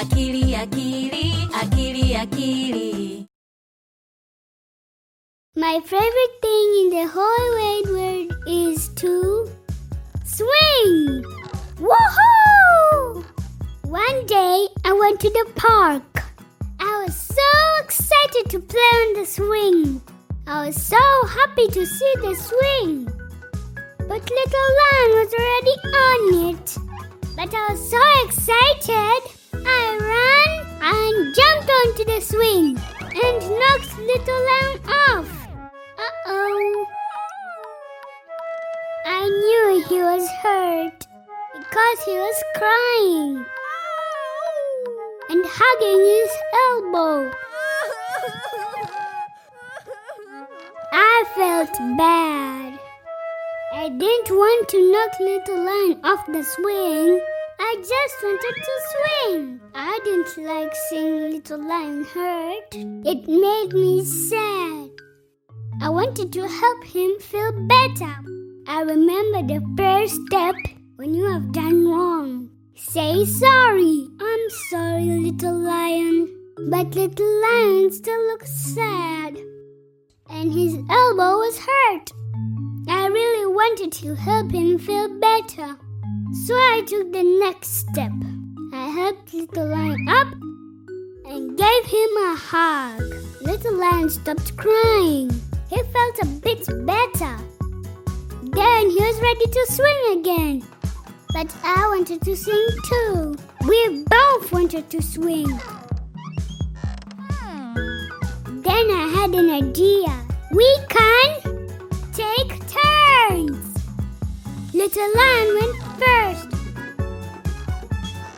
akili akili akili akili My favorite thing in the whole wide world is to swing. Woohoo! One day I went to the park. I was so excited to play on the swing. I was so happy to see the swing. But little lion was already on it. But I was so excited. Swing and knocked little lion off. Uh oh. I knew he was hurt because he was crying and hugging his elbow. I felt bad. I didn't want to knock little lion off the swing. I just wanted to swing. I didn't like seeing little lion hurt. It made me sad. I wanted to help him feel better. I remember the first step when you have done wrong. Say sorry. I'm sorry, little lion. But little lion still looks sad. And his elbow was hurt. I really wanted to help him feel better. So I took the next step. I helped Little Lion up and gave him a hug. Little Lion stopped crying. He felt a bit better. Then he was ready to swing again. But I wanted to swing too. We both wanted to swing. Hmm. Then I had an idea. We can Little Lion went first.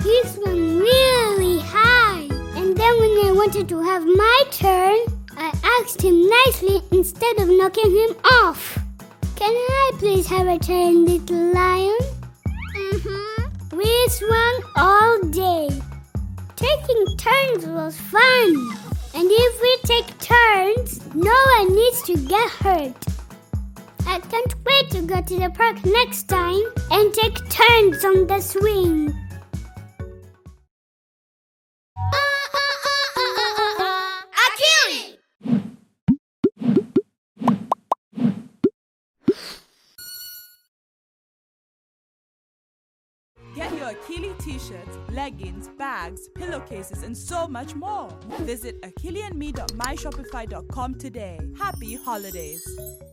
He swung really high. And then when I wanted to have my turn, I asked him nicely instead of knocking him off. Can I please have a turn, little lion? Mm-hmm. We swung all day. Taking turns was fun. And if we take turns, no one needs to get hurt. I can't wait to go to the park next time and take turns on the swing. Akili! Get your Akili t-shirts, leggings, bags, pillowcases, and so much more. Visit akiliandme.myshopify.com today. Happy holidays.